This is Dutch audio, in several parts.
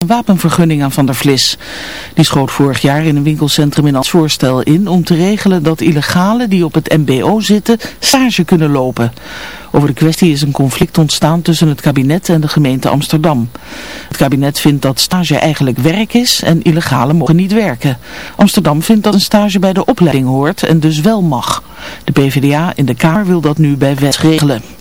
een wapenvergunning aan Van der Vlis. Die schoot vorig jaar in een winkelcentrum in als voorstel in om te regelen dat illegalen die op het mbo zitten stage kunnen lopen. Over de kwestie is een conflict ontstaan tussen het kabinet en de gemeente Amsterdam. Het kabinet vindt dat stage eigenlijk werk is en illegalen mogen niet werken. Amsterdam vindt dat een stage bij de opleiding hoort en dus wel mag. De PvdA in de Kamer wil dat nu bij wet regelen.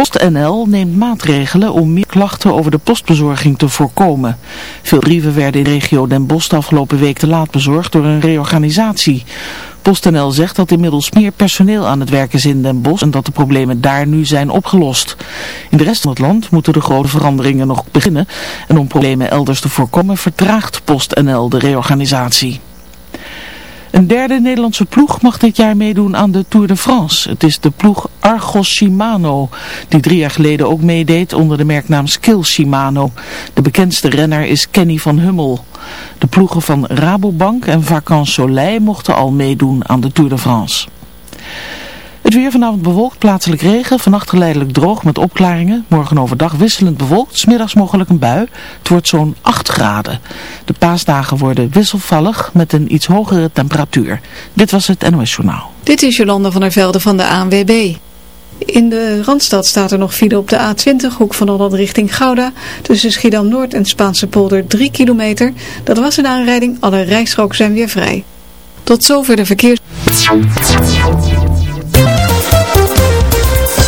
PostNL neemt maatregelen om meer klachten over de postbezorging te voorkomen. Veel brieven werden in regio Den Bosch de afgelopen week te laat bezorgd door een reorganisatie. PostNL zegt dat inmiddels meer personeel aan het werk is in Den Bosch en dat de problemen daar nu zijn opgelost. In de rest van het land moeten de grote veranderingen nog beginnen en om problemen elders te voorkomen vertraagt PostNL de reorganisatie. Een derde Nederlandse ploeg mag dit jaar meedoen aan de Tour de France. Het is de ploeg Argos Shimano, die drie jaar geleden ook meedeed onder de merknaam Skill Shimano. De bekendste renner is Kenny van Hummel. De ploegen van Rabobank en Vacances Soleil mochten al meedoen aan de Tour de France. Het weer vanavond bewolkt, plaatselijk regen, vannacht geleidelijk droog met opklaringen. Morgen overdag wisselend bewolkt, smiddags mogelijk een bui. Het wordt zo'n 8 graden. De paasdagen worden wisselvallig met een iets hogere temperatuur. Dit was het NOS Journaal. Dit is Jolanda van der Velde van de ANWB. In de Randstad staat er nog file op de A20, hoek van Holland richting Gouda. Tussen Schiedam-Noord en Spaanse polder 3 kilometer. Dat was een aanrijding, alle rijstroken zijn weer vrij. Tot zover de verkeers...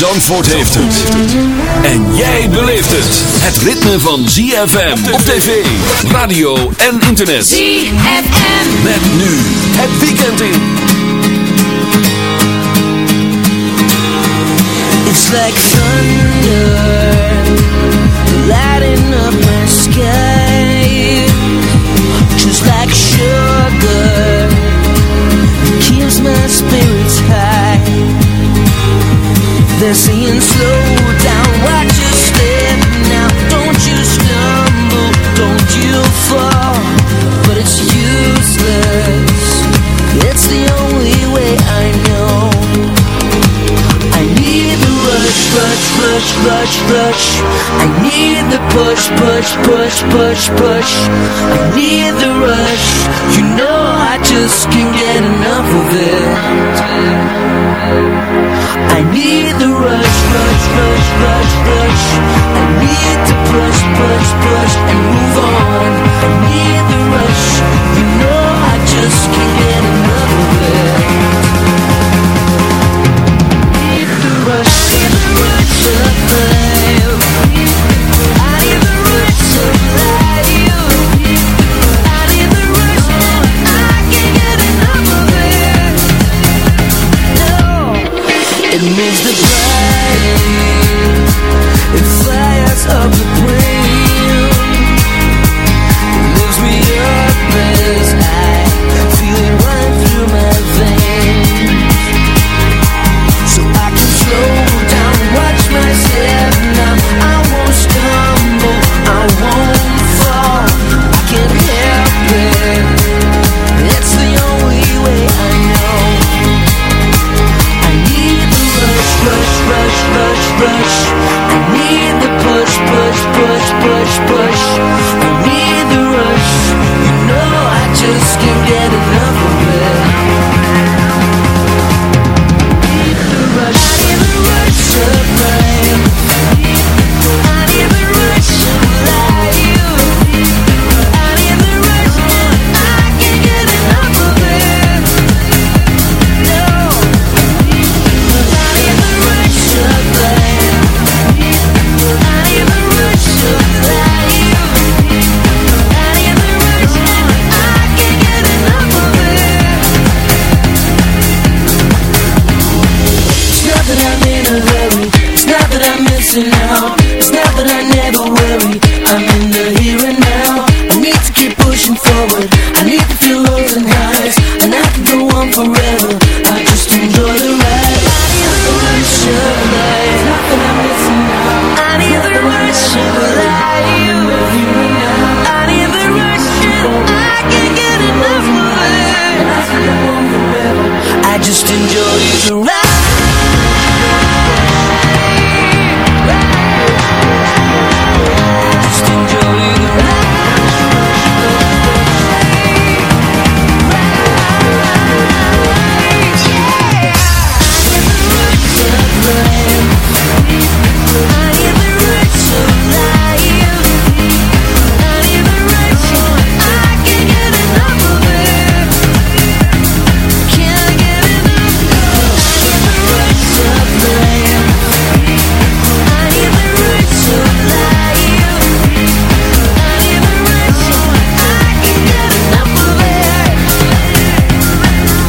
Zandvoort heeft het. En jij beleeft het. Het ritme van ZFM op tv, radio en internet. ZFM. Met nu het weekend in. It's like thunder lighting up my sky Just like sugar keeps my spirits high They're saying slow down, watch your step now Don't you stumble, don't you fall But it's useless It's the only way I know I need the rush, rush, rush, rush, rush. I need the push, push, push, push, push. I need the rush. You know I just can't get enough of it. I need the rush, rush, rush, rush, rush. I need to push, push, push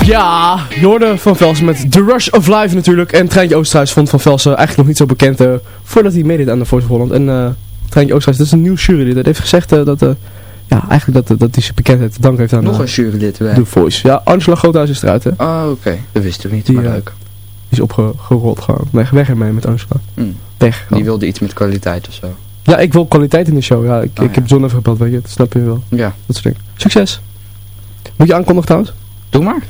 Ja, je hoorde Van Velsen met The Rush of Life natuurlijk. En Treintje Oosterhuis vond Van Velsen eigenlijk nog niet zo bekend eh, voordat hij meedeed aan de Voice of Holland. En eh Treintje Oosterhuis, dat is een nieuw jurylid. Dat heeft gezegd eh, dat, eh, ja, eigenlijk dat, dat hij zijn bekendheid te danken heeft aan Nog een jurylid erbij. The Voice. Ja, Angela Groothuis is eruit hè. Die Oh, oké. Dat wisten we niet, Die, maar leuk. is opgerold gewoon. Weg, weg ermee met Angela. Hmm. Weg. Die wilde iets met kwaliteit of zo. Ja, ik wil kwaliteit in de show. Ja, ik, Oh, ik ja. heb John even gebeld, weet je. Dat snap je wel. Ja, Dat soort dingen. Succes. Moet je aankondigen trouwens? Doe maar.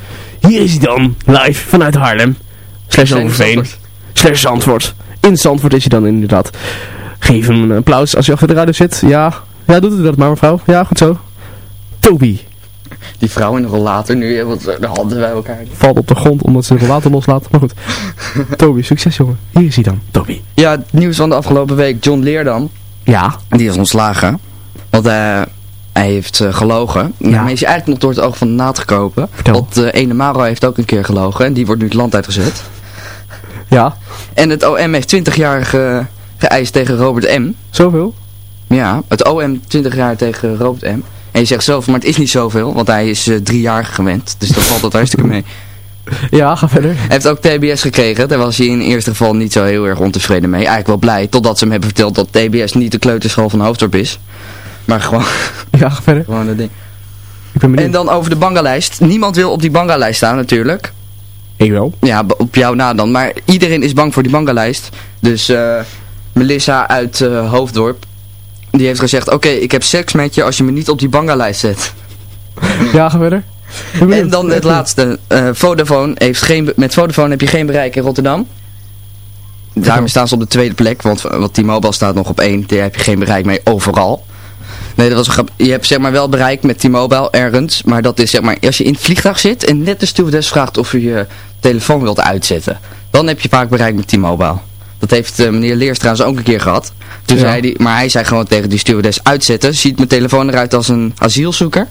Hier is hij dan, live vanuit Haarlem. Slash Overveen. Slash Zandvoort. In Zandvoort is hij dan inderdaad. Geef hem een applaus als je achter de radio zit. Ja, ja doet u dat maar mevrouw. Ja, goed zo. Toby Die vrouw in de rollator nu, want de handen bij elkaar. valt op de grond omdat ze de rollator loslaat. Maar goed. Toby, succes jongen. Hier is hij dan, Toby. Ja, het nieuws van de afgelopen week. John Leerdam, Ja. die is ontslagen. Want eh, hij heeft eh, gelogen. Ja. Maar hij is eigenlijk nog door het oog van de naad gekomen. Want eh ene Maro heeft ook een keer gelogen. En die wordt nu het land uitgezet. Ja. En het OM heeft 20 jaar ge- geëist tegen Robert M. Zoveel? Ja, het OM 20 jaar tegen Robert M. En je zegt zoveel, maar het is niet zoveel. Want hij is eh, drie jaar gewend. Dus dan valt het hartstikke mee. Ja, ga verder. Hij heeft ook TBS gekregen. Daar was hij in het eerste geval niet zo heel erg ontevreden mee. Eigenlijk wel blij. Totdat ze hem hebben verteld dat TBS niet de kleuterschool van Hoofddorp is. Maar gewoon, Ja, verder. gewoon een ding. Ik ben benieuwd. En dan over de bangalijst. Niemand wil op die bangalijst staan natuurlijk. Ik wel. Ja, op jou na dan. Maar iedereen is bang voor die bangalijst. Dus eh, Melissa uit eh, Hoofddorp. Die heeft gezegd, oké, ik heb seks met je als je me niet op die bangalijst zet. Ja, verder. En dan het laatste. eh Vodafone heeft geen, met Vodafone heb je geen bereik in Rotterdam. Daarmee staan ze op de tweede plek, want, want T-Mobile staat nog op één. Daar heb je geen bereik mee overal. Nee, dat was een grap. Je hebt zeg maar wel bereik met T-Mobile ergens. Maar dat is zeg maar, als je in het vliegtuig zit en net de stewardess vraagt of je je telefoon wilt uitzetten. Dan heb je vaak bereik met T-Mobile. Dat heeft eh, meneer Leers trouwens ook een keer gehad. Toen Ja. zei die, maar hij zei gewoon tegen die stewardess uitzetten. Ziet mijn telefoon eruit als een asielzoeker?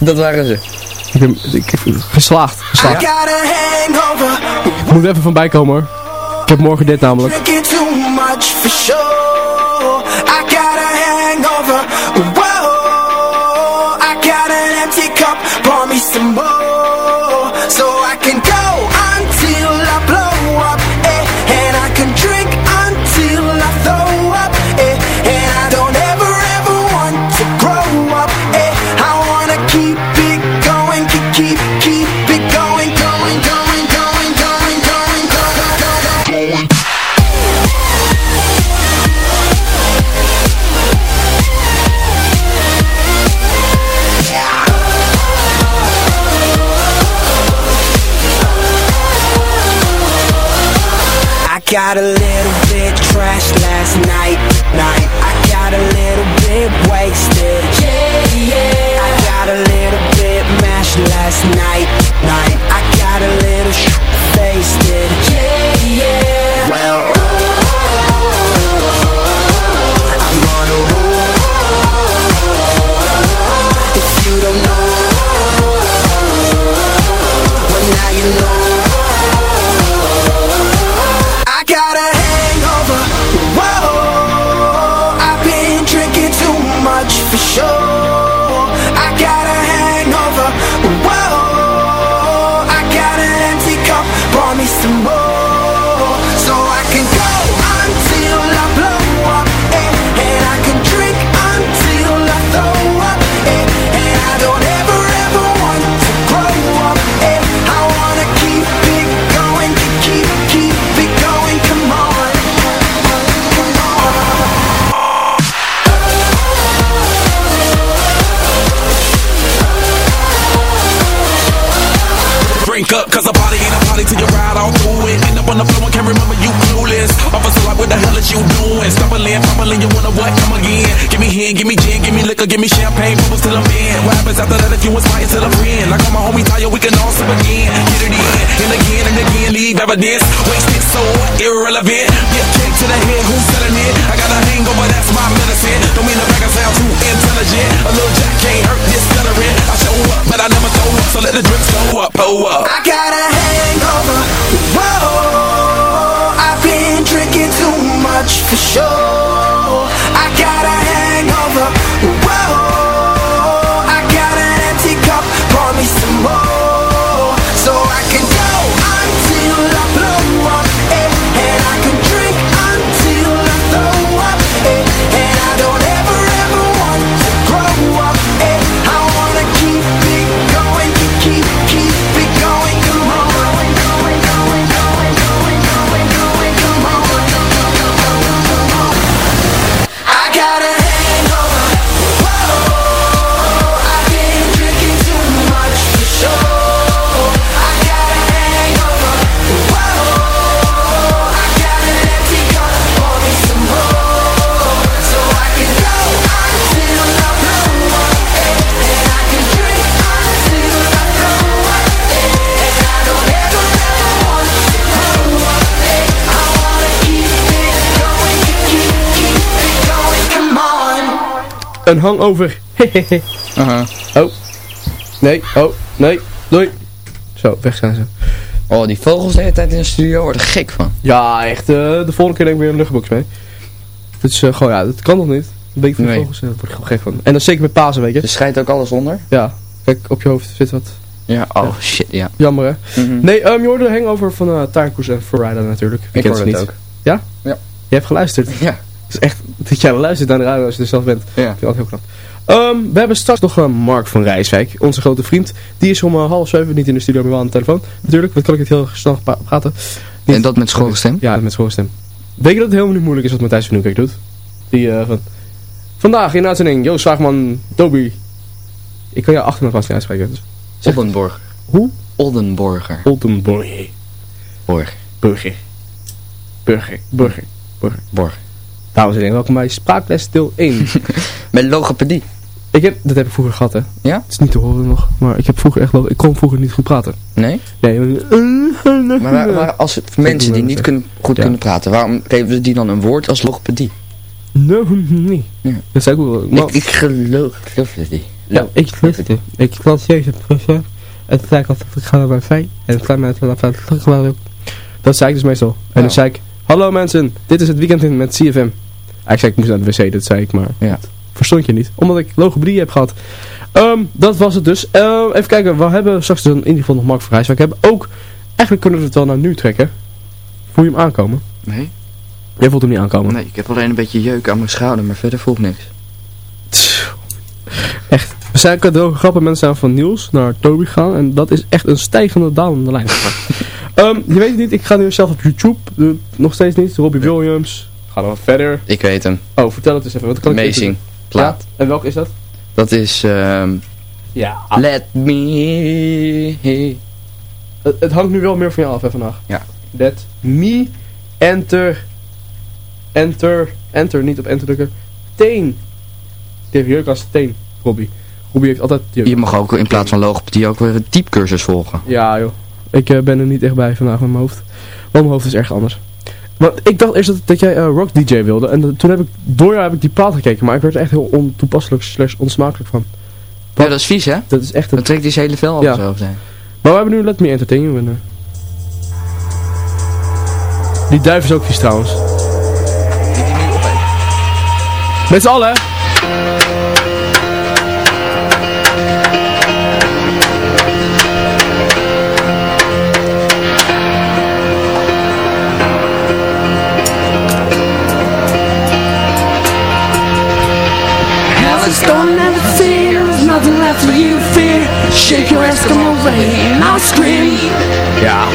dat waren ze. Ik ben ik, geslaagd. geslaagd. Ik moet even van bij komen hoor. Ik heb morgen dit namelijk. gotta irrelevant. Get kicked to the head, who's selling it? I got a hangover, that's my medicine. Don't mean to back I sound too intelligent. A little jack can't hurt this celery. I show up, but I never throw up, so let the drinks go up, oh up. I got a hangover. Whoa, I've been drinking too much for sure. Een hangover. Oh. Nee, oh, nee, doei. Zo, weg zijn ze. Oh, die vogels de hele tijd in de studio worden er gek van. Ja, echt. eh, de volgende keer neem ik weer een luchtbox mee. Het is eh, gewoon, ja, dat kan nog niet. Een beetje van Nee. vogels, eh, daar word ik gewoon gek van. En dan zeker met Pasen, weet je. Er schijnt ook alles onder. Ja, kijk, op je hoofd zit wat Ja, oh shit, ja. jammer, hè. Mhm. Nee, um, je hoorde de hangover van uh, Taarkoes en Florida natuurlijk. Ik ze het niet? ook. Ja? Ja. Je hebt geluisterd. Ja. Het is echt dat jij luistert naar de radio als je er zelf bent. Ja. Ik vind dat heel knap. Ehm, we hebben straks nog uh, Mark van Rijswijk, onze grote vriend. Die is om uh, half zeven niet in de studio, maar wel aan de telefoon. Natuurlijk, wat kan ik het heel snel pra- praten. Niet- En dat met schorre stem? Ja, met schorre stem. Weet je dat het helemaal niet moeilijk is wat Matthijs van Nieuwkerk doet? Die eh, van... Vandaag in uitzending, Joost Zwaagman, Dobie. Ik kan jou achternaam vast niet uitspreken. Dus. Oldenborg. Hoe? Oldenborger. Oldenborg. Borg. Burger. Burger. Burger. Burger. Borg. Dames en heren, welkom bij Spraakles deel 1. Met logopedie. ik heb, dat heb ik vroeger gehad, hè. Ja? Het is niet te horen nog, maar ik heb vroeger echt wel, ik kon vroeger niet goed praten. Nee? Nee, Maar, waar- als het mensen die niet kunnen, goed Ja. kunnen praten, waarom geven ze die dan een woord als logopedie? Nee, nee. Ja. Dat zei ik ook wel. Maar- Ik, ik geloof, geloof het niet. Ja, ik luisterde. Ik was jezus professor. En toen zei ik altijd, ik ga naar wifi. En toen zei mensen, dat Dat zei ik dus meestal. En dan zei ik, hallo mensen, dit is het weekend in met CFM. Eigenlijk zei ik, ik moest naar de wc, dat zei ik, maar Ja. verstond je niet. Omdat ik logopedie heb gehad. Ehm, dat was het dus. Ehm, even kijken, we hebben straks dus in ieder geval nog Mark van Rijswijk. We hebben ook, eigenlijk kunnen we het wel naar nu trekken. Voel je hem aankomen? Nee? Jij voelt hem niet aankomen. Nee, ik heb alleen een beetje jeuk aan mijn schouder, maar verder voelt niks. Echt. We zijn cadeau grappen mensen zijn van Niels naar Toby gegaan. En dat is echt een stijgende dalende lijn. Ehm, je weet het niet, ik ga nu zelf op YouTube. Het nog steeds niet. Robbie Williams. Ga dan wat verder. Ik weet hem. Oh, vertel het eens even. Wat kan ik Amazing. Plaat. Ja, en welke is dat? Dat is, ehm Ja. Let me... Het, het hangt nu wel meer van jou af hè, vandaag. Ja. Let me enter. Enter. Enter, niet op enter drukken. Teen. Die heeft jeuk als teen, Robbie. Robbie heeft altijd jeuk. Je mag ook in plaats van logopedie ook weer een typecursus volgen. Ja joh, ik eh, ben er niet echt bij vandaag met mijn hoofd. Want mijn hoofd is erg anders. Want ik dacht eerst dat, dat jij eh, rock DJ wilde. En dat- toen heb ik, door jou heb ik die plaat gekeken. Maar ik werd er echt heel ontoepasselijk slash onsmakelijk van. Ja, dat is vies hè? Dat is echt een... Dan trekt zijn hele vel af Ja. zo zijn. Maar we hebben nu Let Me Entertain You. En, eh, Die duif is ook vies trouwens. Met z'n allen hè? Gone, never fear. There's nothing left for you to fear. Shake your Eskimo away and I'll scream. Ja.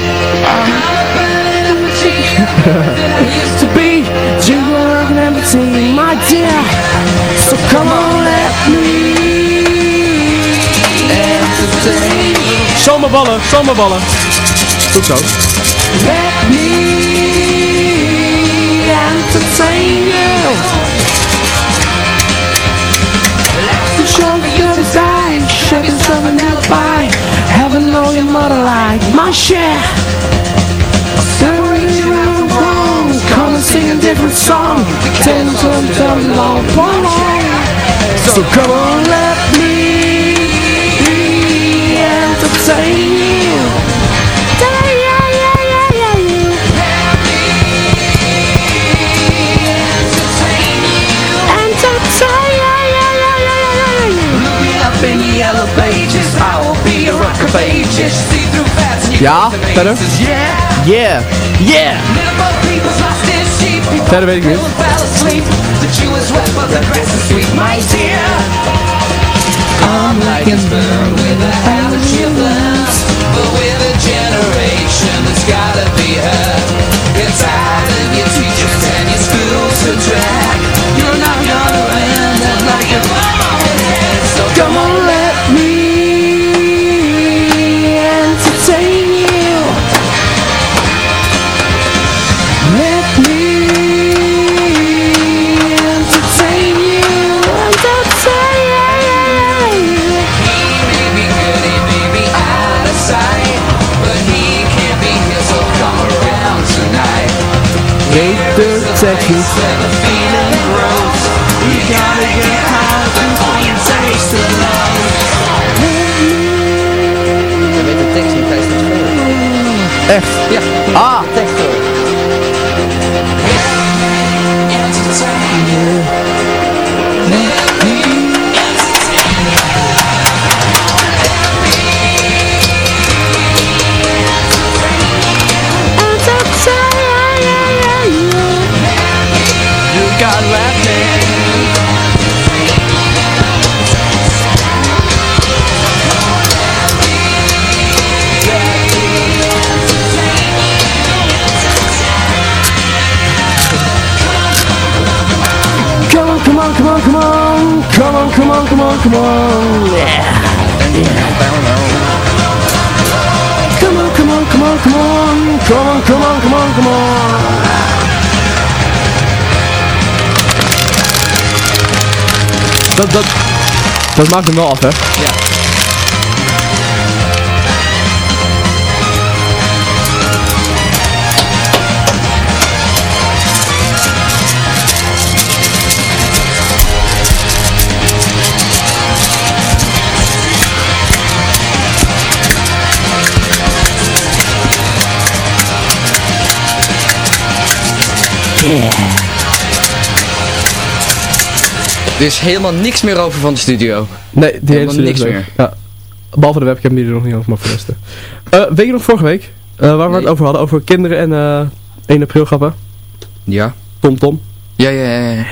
that I used to be. Jingle and everything, my dear. So come on, let me entertain. Zomerballen, zomerballen. Goed zo. Let me entertain you. Let the sugar design, sugar something nearby. Heaven know your mother like my share. Stories around the world, come and sing a different song. Ten turn, turn long, long, long. So come on, let me entertain you. The yellow pages, I will be a rock of ages. See through fats and you Ja, verder? Yeah, Yeah, yeah. little people's lost their sheep. People Verder weet ik niet. fell asleep. The Jew is wet, but the grass is sweet, my dear. I'm like a bird with a habit she burns, but with a generation that's gotta be heard. Get tired of your teachers Entertain. When the feeling grows, you gotta get high before you taste the love. Je weet de tekst niet tijdens het spelen. Echt? Ja. Ah. Tekst come on, come on, come on. Yeah. Come on, come on, come on, come on. Come on, come on, come on, come on. Dat, dat, dat maakt hem wel af, hè? Er is helemaal niks meer over van de studio. Nee, die Helemaal hele niks meer. Ja. Behalve de webcam die er nog niet over, maar voor de rest. Eh weet je nog vorige week? eh, waar we het over hadden, over kinderen en eh 1 april grappen. Ja. Tom Tom. Ja, ja, ja.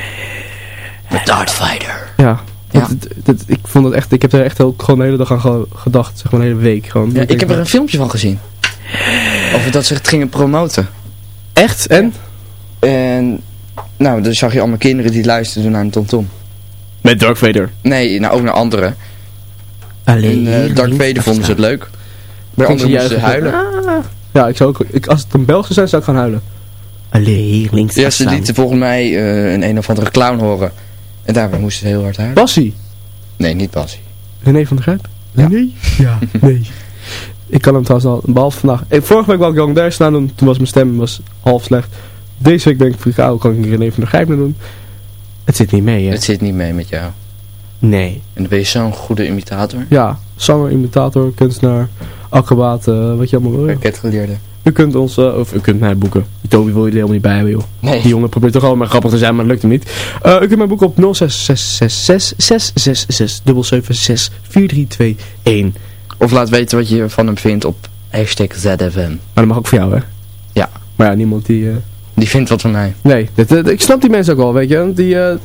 De Darth Fighter. Ja. Ja. Dat- dat- dat- ik vond het echt, ik heb er echt ook gewoon de hele dag aan ge- gedacht, zeg maar een hele week gewoon. Ja, ik heb er een filmpje van gezien. Over dat ze het gingen promoten. Echt? En? En, nou, dan zag je allemaal kinderen die luisterden naar een TomTom. Met Dark Vader. Nee, nou ook naar anderen. Alleen. En uh, Darth Vader vonden ze het leuk. Bij anderen moesten ze huilen. Ja, ik zou ook, ik, als het een Belg zou zijn, zou ik gaan huilen. Alleen hier links Ja, ze lieten volgens mij eh, een een of andere clown horen. En daarbij moesten ze heel hard huilen. Bassie. Nee, niet Bassie. René van der Grijp? Ja. Nee? Ja, nee. Ik kan hem trouwens al, behalve vandaag. Eh, vorige week wou ik Young Dash naar doen, toen was mijn stem was half slecht. Deze week denk ik, oh, kan ik René van der Grijp naar doen? Het zit niet mee, hè? Het zit niet mee met jou. Nee. En dan ben je zo'n goede imitator. Ja, zanger, imitator, kunstenaar, acrobaat, eh, wat je allemaal wil. Raketgeleerde. U kunt ons, eh, of u kunt mij boeken. Die Toby wil je er helemaal niet bij hebben, joh. Nee. Die jongen probeert toch allemaal maar grappig te zijn, maar dat lukt hem niet. Eh, u kunt mij boeken op 066666674221. Of laat weten wat je van hem vindt op hashtag ZFM. Maar dat mag ook voor jou, hè? Ja. Maar ja, niemand die... Die vindt wat van mij. Nee, dat, dat- ik snap die mensen ook wel, weet je. Die, eh,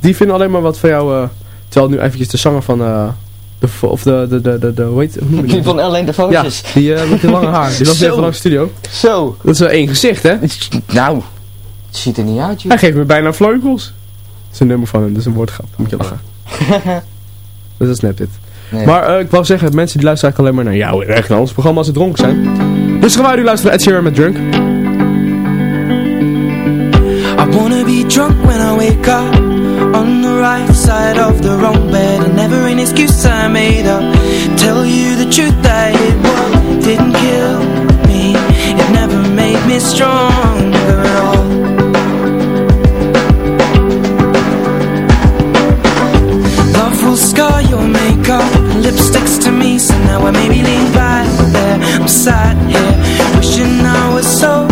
die vinden alleen maar wat van jou... eh, terwijl nu eventjes de zanger van... eh, de, of de, de, de, de, de, hoe heet hoe noem je die? Die van alleen de Ja, foto's. die eh, met die lange haar. Die was weer van de studio. Zo. Dat is wel één gezicht, hè? Nou, het ziet er niet uit, joh. Hij geeft me bijna vleugels. Dat is een nummer van hem, dat is een woordgrap. Moet je lachen. Dus dat snapt dit. Nee. Maar eh, ik wou zeggen, mensen die luisteren eigenlijk alleen maar naar jou en echt naar ons programma als ze dronken zijn. Dus gaan wij nu luisteren naar Ed Sheeran met Drunk. Be drunk when I wake up. On the right side of the wrong bed And never an excuse I made up. Tell you the truth that it what didn't kill me. It never made me stronger at all. Love will scar your makeup. Lipsticks to me So now I maybe lean back there. I'm sat here Wishing I was sober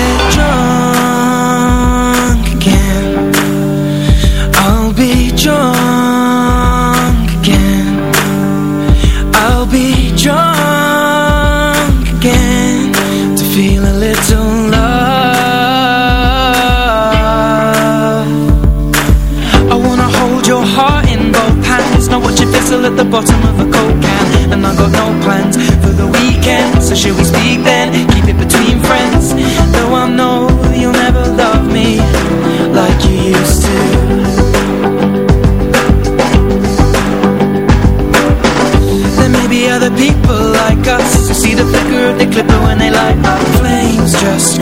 And I got no plans for the weekend So should we speak then, keep it between friends. Though I know you'll never love me Like you used to. There may be other people like us Who see the flicker of the clipper when they light up Flames. Just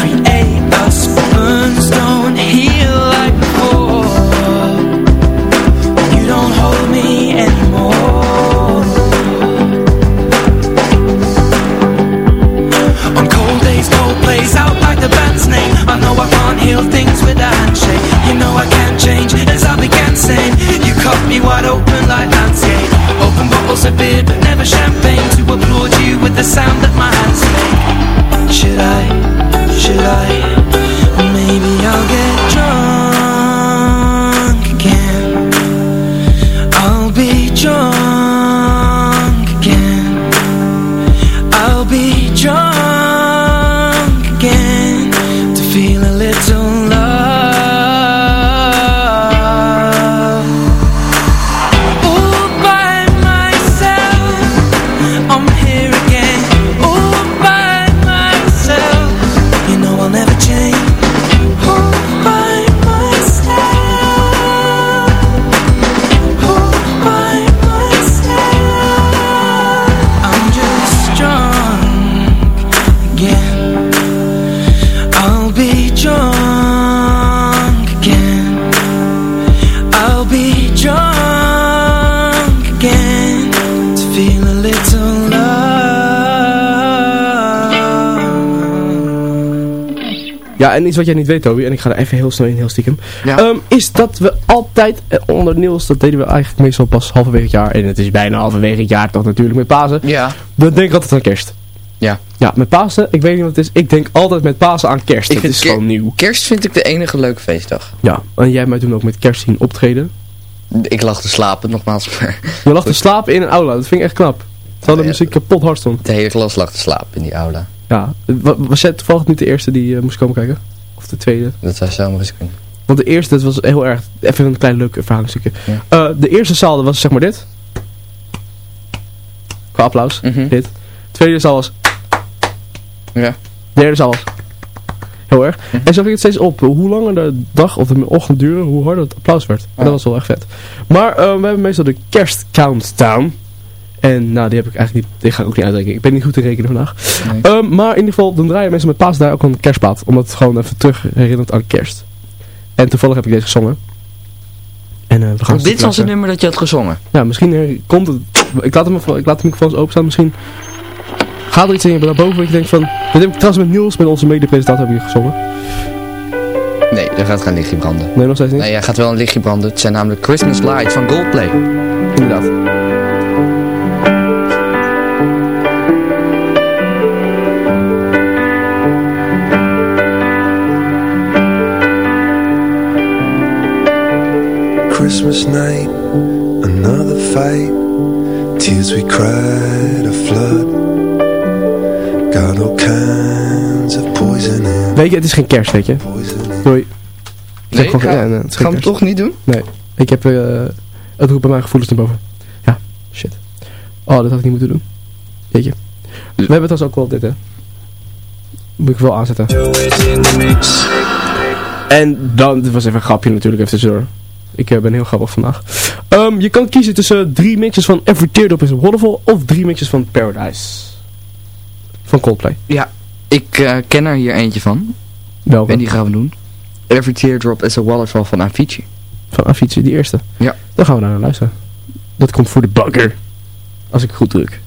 en iets wat jij niet weet, Toby, en ik ga er even heel snel in, heel stiekem. Ja. Ehm, is dat we altijd, eh, onder Niels, dat deden we eigenlijk meestal pas halverwege het jaar. En het is bijna halverwege het jaar toch natuurlijk met Pasen. Ja. Dan denk ik altijd aan kerst. Ja. Ja, met Pasen, ik weet niet wat het is. Ik denk altijd met Pasen aan kerst. Ik dat vind is gewoon nieuw. Kerst vind ik de enige leuke feestdag. Ja, en jij hebt mij toen ook met kerst zien optreden. Ik lag te slapen, nogmaals, maar Je lag te slapen in een aula, dat vind ik echt knap. Terwijl de muziek kapot hard stond. de hele klas lag te slapen in die aula. Ja, wa- was jij toevallig niet de eerste die eh, moest komen kijken? Of de tweede? Dat zou zomaar eens kunnen. Want de eerste, dat was heel erg, even een klein leuk verhalingstukje. Ja. Eh, de eerste zaal dat was zeg maar dit. Qua applaus, Mhm. dit. Tweede zaal was, Ja. derde zaal was. Heel erg. Mhm. En zo ging het steeds op. Hoe langer de dag of de ochtend duurde, hoe harder het applaus werd. En dat was wel echt vet. Maar eh, we hebben meestal de kerst countdown. En nou, die heb ik eigenlijk niet, die ga ik ook niet uitrekenen. Ik ben niet goed in rekenen vandaag. Nee. Ehm, maar in ieder geval, dan draaien mensen met paas daar ook een kerstplaat. Omdat het gewoon even terug herinnert aan kerst. En toevallig heb ik deze gezongen. En eh, we gaan Dit was het nummer dat je had gezongen. Ja, misschien eh, komt het. Ik laat, hem, even- ik laat de microfoons openstaan. Misschien gaat er iets in je naar boven. Dat je denkt van. Dit heb ik trouwens met Niels, met onze mede-presentator, heb ik gezongen. Nee, er gaat geen lichtje branden. Nee, nog steeds niet. Nee, hij gaat wel een lichtje branden. Het zijn namelijk Christmas Lights van Goldplay. Inderdaad. Christmas night, another fight. Tears we cried a flood. Got all kinds of poison in. Weet je, het is geen kerst, weet je. Doei. Nee, gewoon- ga- ja, nee, het gaan we toch niet doen? Nee, ik heb, eh het roept bij mijn gevoelens naar boven. Ja, shit. Oh, dat had ik niet moeten doen. Jeetje. We hebben het als ook wel dit, hè. Moet ik wel aanzetten. En dan, dit was even een grapje natuurlijk, even tussendoor. Ik eh, ben heel grappig vandaag. Ehm, je kan kiezen tussen drie mixes van Every Teardrop is a Waterfall of drie mixes van Paradise. Van Coldplay. Ja, ik eh, ken er hier eentje van. Welke? En die gaan we doen. Every Teardrop is a Waterfall van Avicii. Van Avicii, die eerste. Ja. Dan gaan we daar naar luisteren. Dat komt voor de bugger. Als ik goed druk.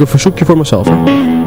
Een verzoekje voor mezelf. hè.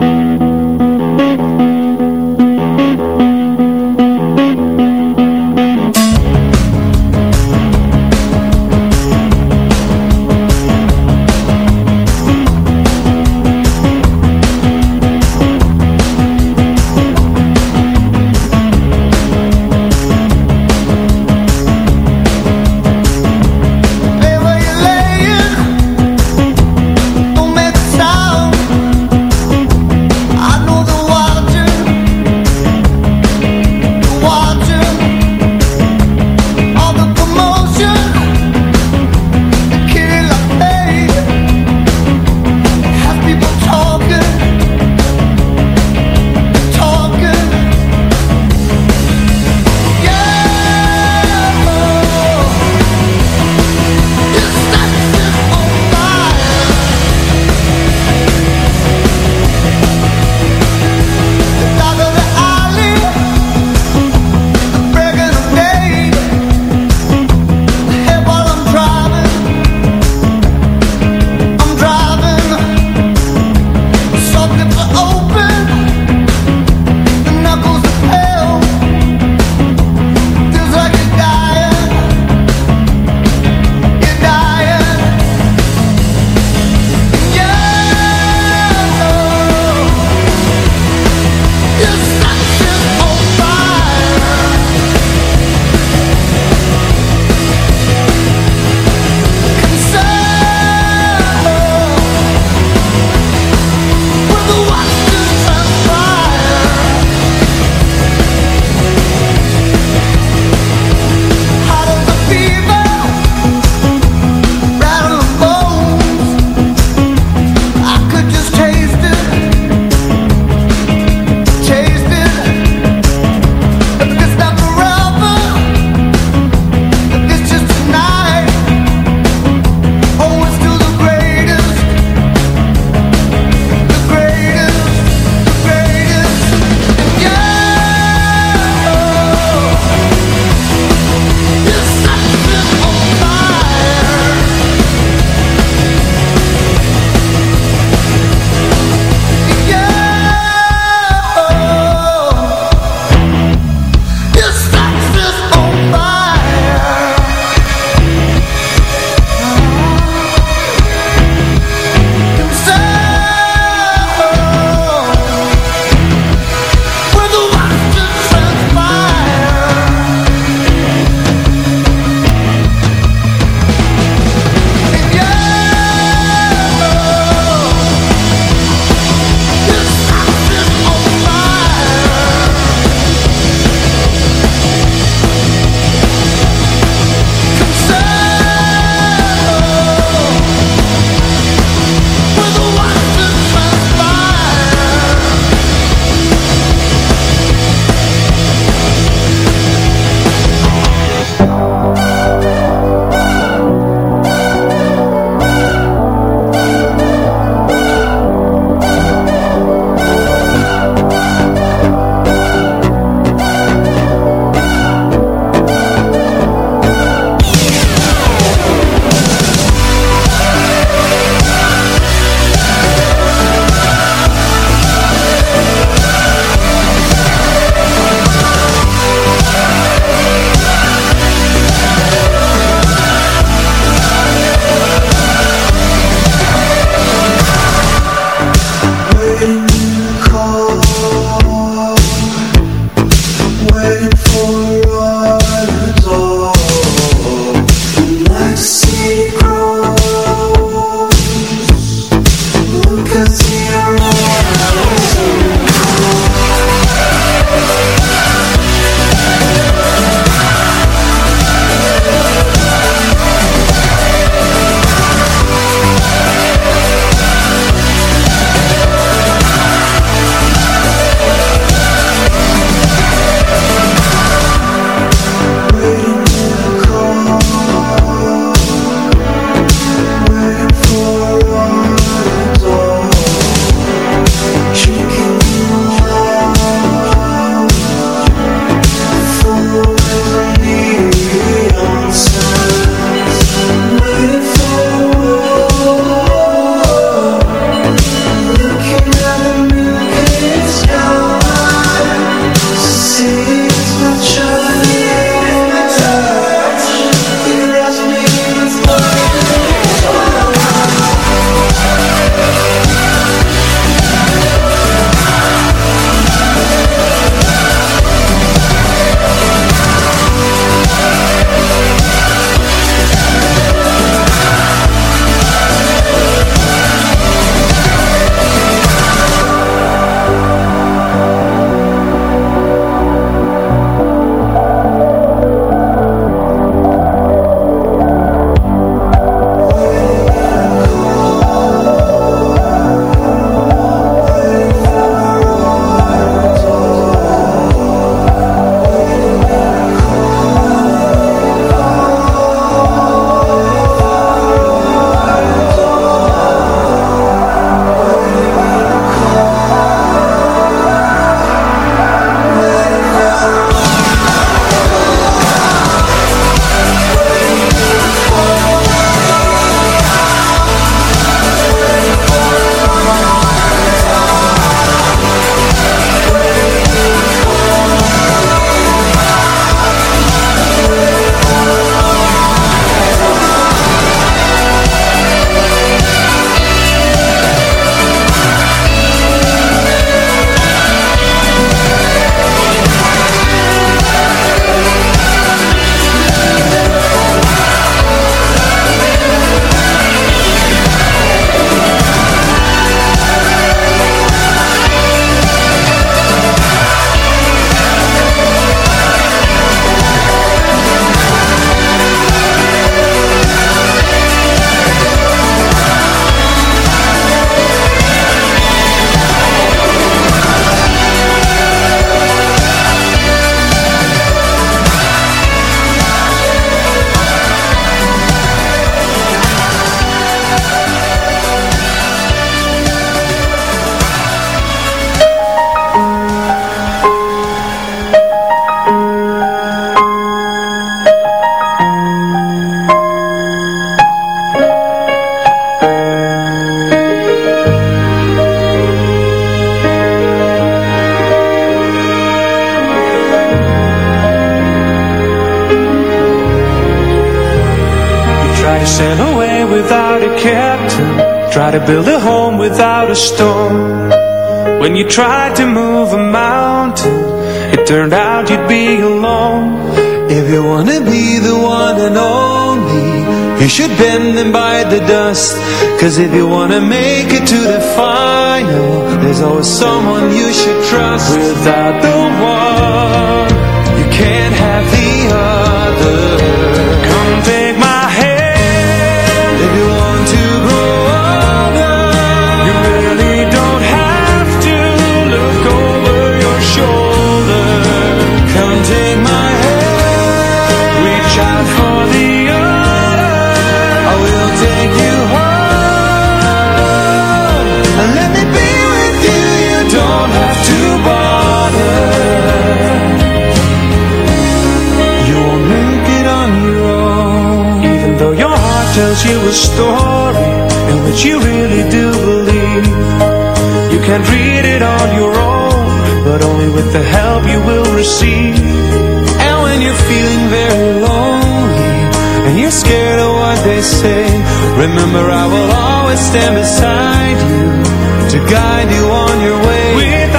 see. The one and only. You should bend and bite the dust. Cause if you wanna make it to the final There's always someone you should trust. Without the one story In which you really do believe. You can't read it on your own But only with the help you will receive. And when you're feeling very lonely And you're scared of what they say Remember I will always stand beside you To guide you on your way. Without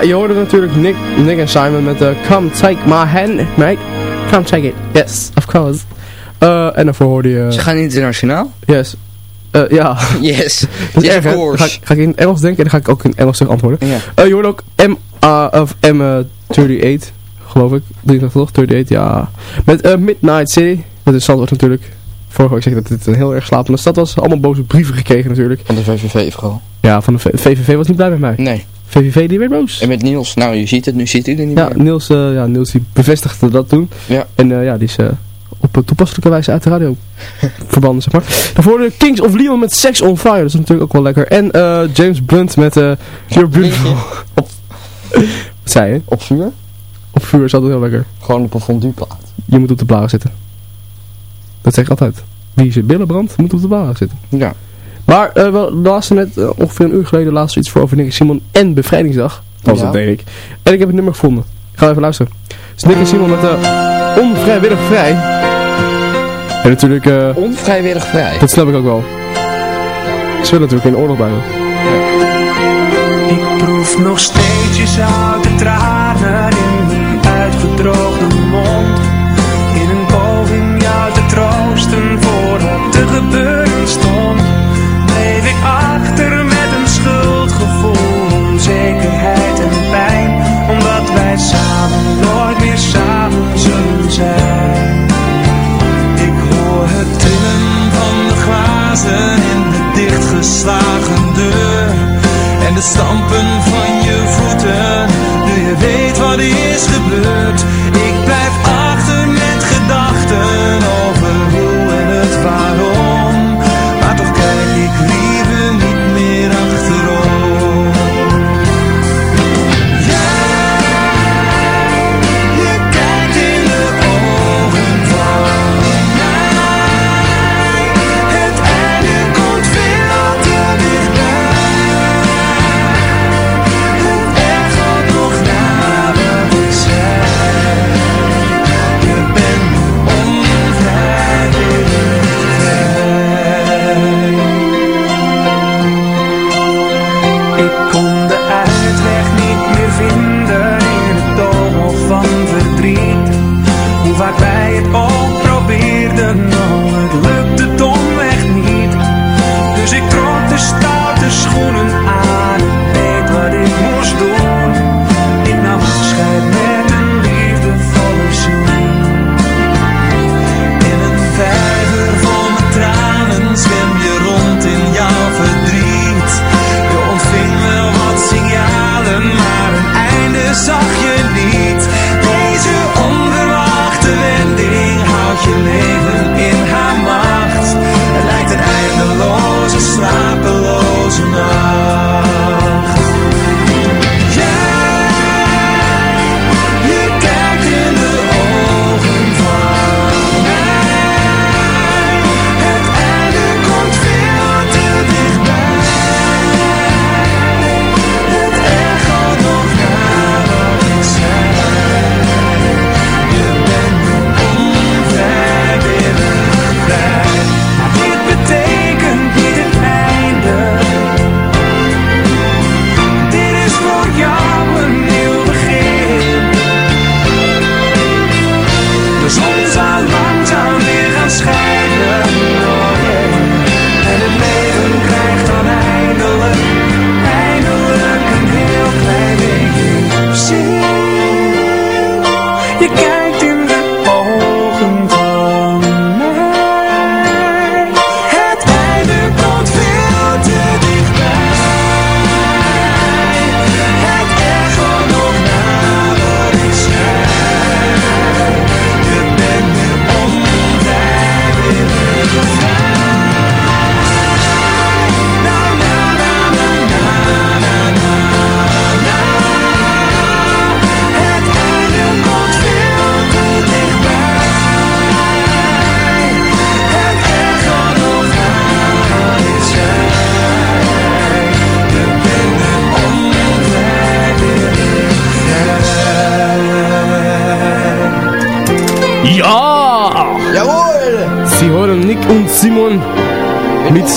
Ja, je hoorde natuurlijk Nick, Nick en Simon met uh, Come Take My Hand, mate. Come take it. Yes, of course. Uh, en daarvoor hoorde je... Ze gaan internationaal? Yes. Uh, ja. Yes. Dat yes, erg, of course. Ga, ik- ga ik in Engels denken en dan ga ik ook in Engels terug antwoorden. Ja. Eh, je hoorde ook M, uh, of M38, geloof ik. 83 toch? 38, ja. Met eh, Midnight City. Dat is Zandvoort natuurlijk. Vorige week zei ik dat dit een heel erg slapende stad was. Allemaal boze brieven gekregen natuurlijk. Van de VVV vooral. Ja, van de V- VVV was niet blij met mij. Nee. VVV die werd boos. En met Niels, nou je ziet het, nu ziet hij er niet Ja, meer. Niels, eh, ja, Niels die bevestigde dat toen. Ja. En eh, ja, die is eh, op toepasselijke wijze uit de radio verbanden, zeg maar. Daarvoor de Kings of Leon met Sex on Fire. Dat is natuurlijk ook wel lekker. En James Blunt met Beautiful. Wat zei je? Op vuur? Op vuur is altijd heel lekker. Gewoon op een fondueplaat. Je moet op de blaren zitten. Dat zeg ik altijd. Wie zijn billen brandt, moet op de blaren zitten. Ja. Maar eh, wel, de laatste net, eh, ongeveer een uur geleden, laatst iets voor over Nick en Simon en Bevrijdingsdag. Dat was Ja. het, denk ik. En ik heb het nummer gevonden. Ik ga even luisteren. Het is Nick en Simon met de Onvrijwillig Vrij. En natuurlijk, eh, Onvrijwillig vrij. dat snap ik ook wel. Ze willen natuurlijk in oorlog blijven. Ik proef nog steeds je zoute tranen geslagen deur en de stampen van je voeten. Nu je weet wat is gebeurd.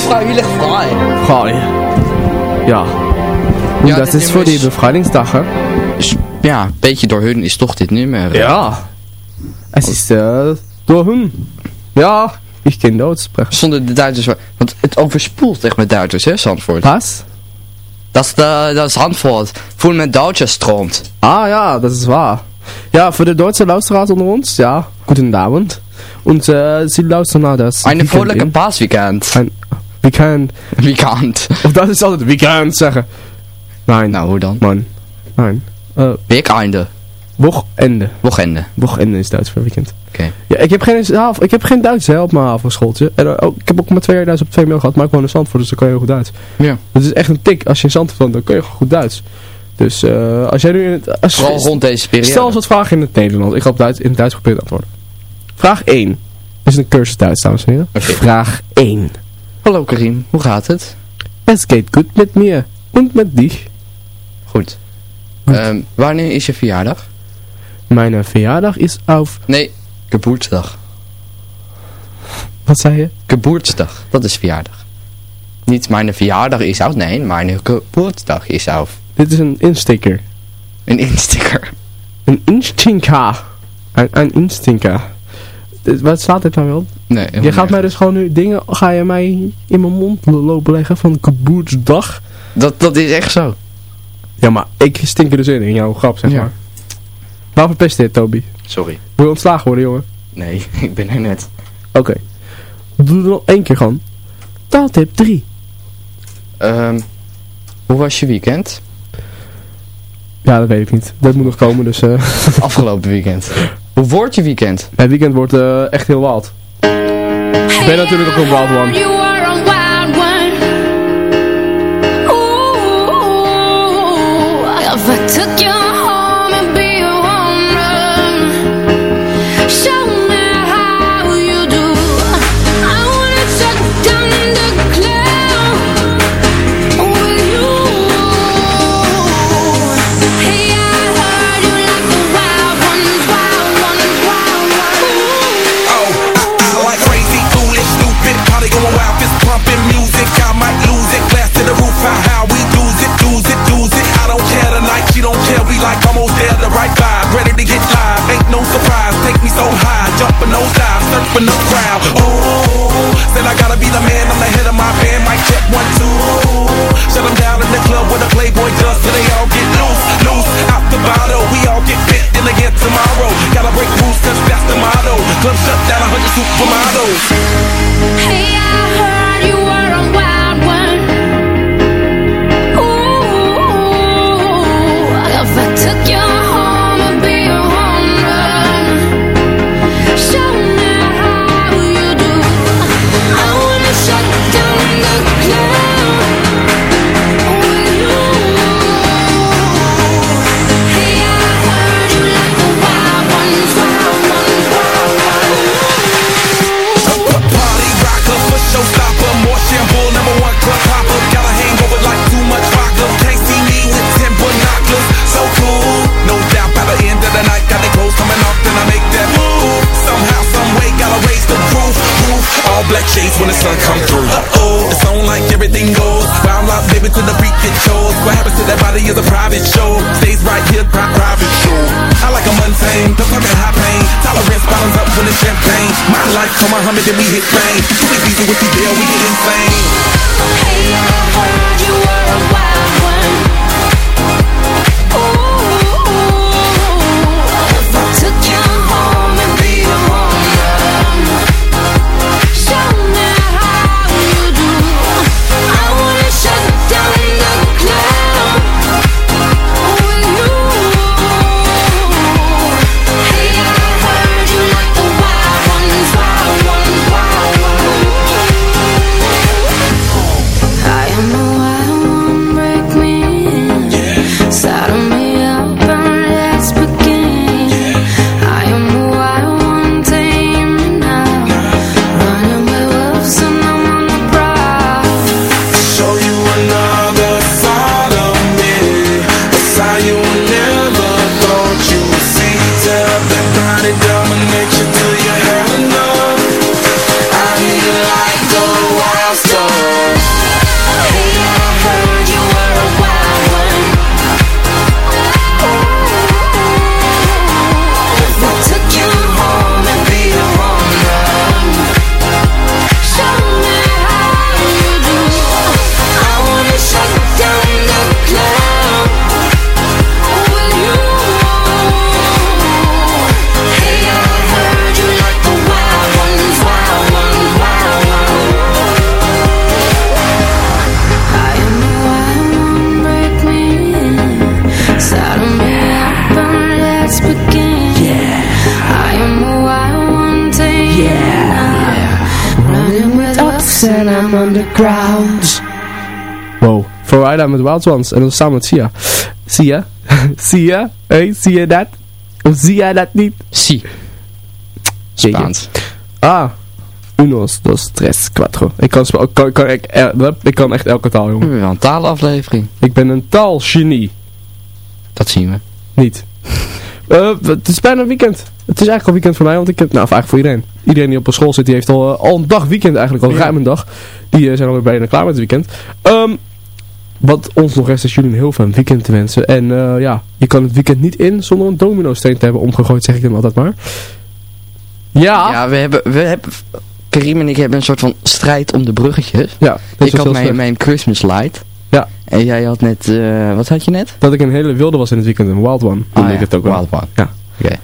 Freiwillig frei. Frei. Ja. Und Ja, das dit ist für nummer die is- Befreiungsdag, hè? Is- Ja, een beetje door hun is toch dit nummer. eh, Ja. Es ist äh, door hun. Ja, ich ken Duits sprechen. Zonder de Duitsers... wa- Want het overspoelt echt met Duitsers, hè, Zandvoort? Was? Dat is, de, dat is Zandvoort. Voel met Duitsers stroomt. Ah ja, das ist wahr. Ja, für die deutsche Luisteraars unter uns, ja, guten Abend. Und äh, sie luistern naar das Eine Weekend vrolijke paasweekend. Ein Weekend. Weekend. Of dat is altijd weekend zeggen. Nein. Nou, hoe dan? Man. Nein. Uh, Weekende. Wochende. Wochenende. Wochende is Duits voor weekend. Oké. Ja, ik heb geen, half, ik heb geen Duits hè, op mijn avondschooltje. En, eh, ook, ik heb ook maar twee jaar Duits op twee mail gehad, maar ik woon in Zandvoort, dus dan kan je heel goed Duits. Ja. Dat is echt een tik. Als je in Zandvoort woont, dan kun je gewoon goed Duits. Dus eh, als jij nu in het... Als, Vooral rond deze periode. Stel eens wat vragen in het Nederlands. Ik ga op Duits, in het Duits te antwoorden. Vraag 1. Is een cursus Duits, dames en heren. Vraag 1. Hallo Karim, hoe gaat het? Es geht gut mit mir. Und mit dich. Goed. Ehm, wanneer is je verjaardag? Mijn verjaardag is auf... Nee, geboortedag. Wat zei je? Geboortedag, dat is verjaardag. Niet mijn verjaardag is af, nee, mijn geboortedag is af. Dit is een insticker. Een insticker. Een instinker. Een, een instinker. Dit- Wat staat dit nou wel? Nee, Je gaat mij dus gewoon nu dingen, ga je mij in mijn mond lopen leggen van geboortedag? Dat, dat is echt zo. Ja, maar ik stink er dus in, in jouw grap, zeg Ja. maar. Waar verpest dit, Toby? Sorry. Wil je ontslagen worden, jongen? Nee, ik ben er net. Oké. Doe er nog één keer gewoon. Taaltip 3. Ehm, hoe was je weekend? Ja, dat weet ik niet. Dat moet nog komen, dus... eh Afgelopen weekend. Hoe wordt je weekend? het weekend wordt eh, echt heel wild. Ik ben natuurlijk ook een wild one. Ready to get live. Ain't no surprise, take me so high, jumping those dives, surfing the crowd. Oh, said I gotta be the man, I'm the head of my band, mic check one, two. Shut 'em down in the club with a Playboy does, so they all get loose, loose, out the bottle. We all get fit in again tomorrow. Gotta break rules, cause that's the motto. Club shut down, a hundred supermodels. Hey, I heard private show. Stays right here, pri- private show. I like a mundane, the fucking high pain. Tolerance bottoms up when it's champagne. My life, come Muhammad, then we hit fame. Too easy with the deal, we get insane. Hey, I heard you were Wow. Florida met Wild Ones. En dan samen met Sia. Sia? Sia? Hey, zie je dat? Of zie jij dat niet? Si. Jeetje. Spaans. Ah. Unos, dos, tres, cuatro. Ik kan, kan, kan, ik, ik kan echt elke taal, jongen. Weer wel een taalaflevering. Ik ben een taalgenie. Dat zien we. Niet. Eh, het is bijna weekend. Het is eigenlijk al weekend voor mij, want ik heb, nou, of eigenlijk voor iedereen. Iedereen die op een school zit, die heeft al, eh, al een dag weekend eigenlijk, al Ja. ruim een dag. Die eh, zijn alweer bijna klaar met het weekend. Ehm, wat ons nog rest is jullie een heel fijn weekend te wensen. En ja, je kan het weekend niet in zonder een domino steen te hebben omgegooid, zeg ik dan altijd maar. Ja. Ja, we hebben, we hebben, Karim en ik hebben een soort van strijd om de bruggetjes. Ja, dat ik had mijn, mijn Christmas light. Ja. En jij had net, eh, wat had je net? Dat ik een hele wilde was in het weekend, een wild one. Ah, ja, ik het ook wel. Wild One. Ja. Oké.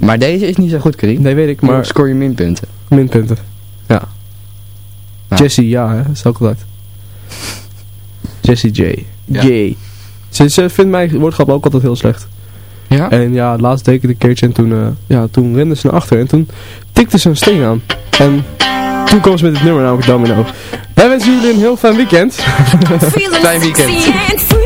Maar deze is niet zo goed, Karim. Nee, weet ik, Maar maar scoor je minpunten. minpunten. Ja. Nou. Jessie, ja, hè, dat is ook altijd. Jessie J. Ja. J. Ze, ze vindt mijn woordgrap ook altijd heel slecht. Ja? En ja, laatst deed ik het een keertje en toen, eh, ja, toen rende ze naar achter en toen tikte ze een steen aan. En ze met het nummer, namelijk Domino. Wij wensen jullie een heel fijn weekend. Fijn weekend.